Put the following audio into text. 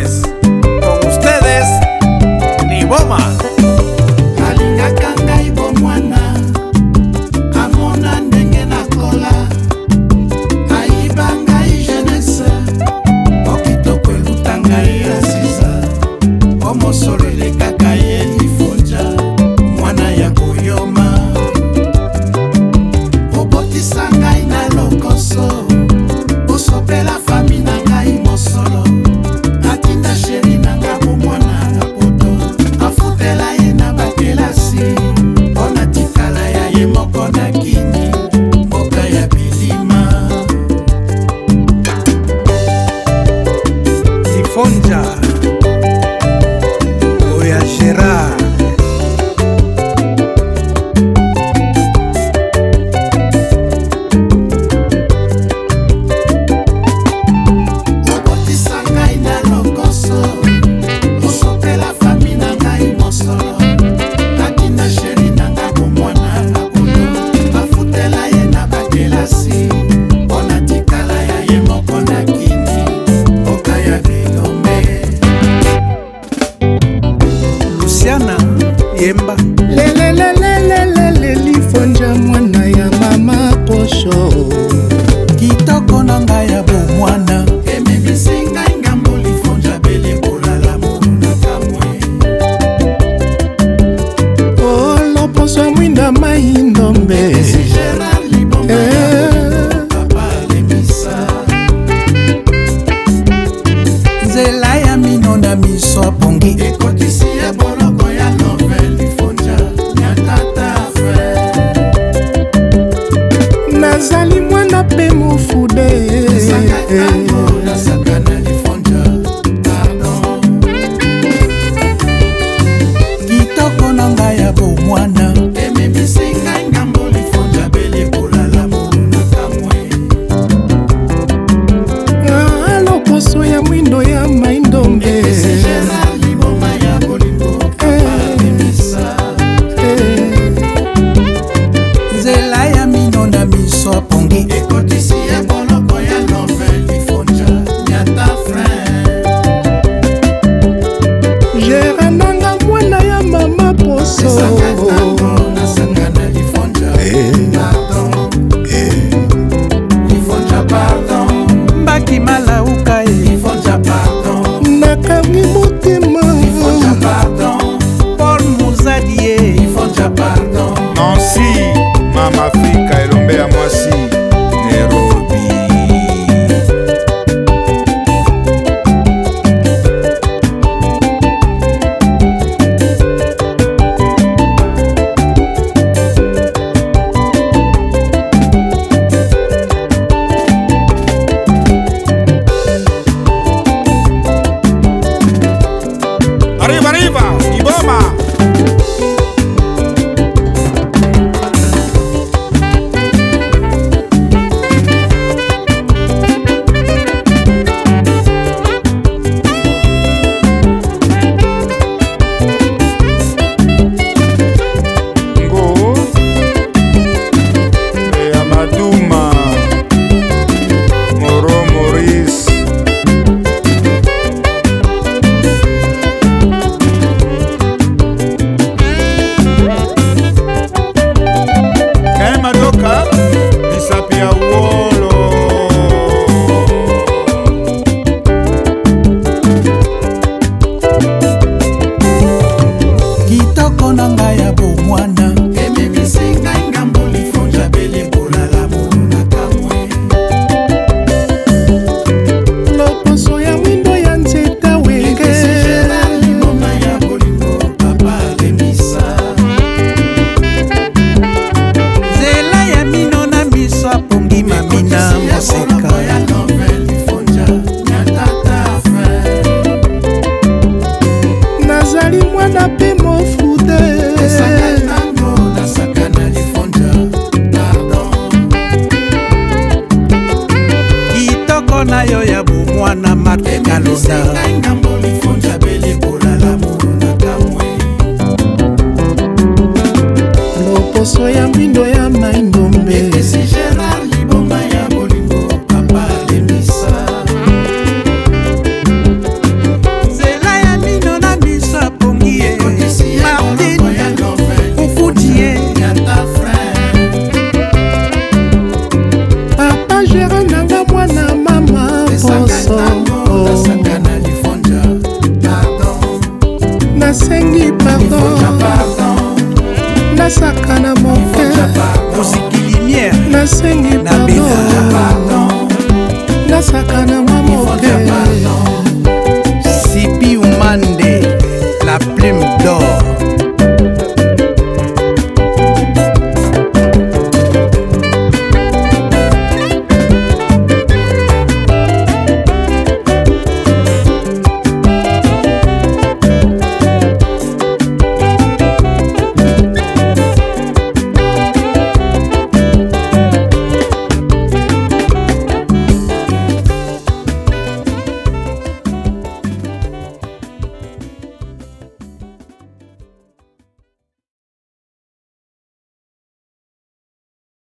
Lopez. Lucy, mama Afrika, elombe ya mwasi gere nanga mwana mama poso nasengi pardon nasakana moter nasengi pardon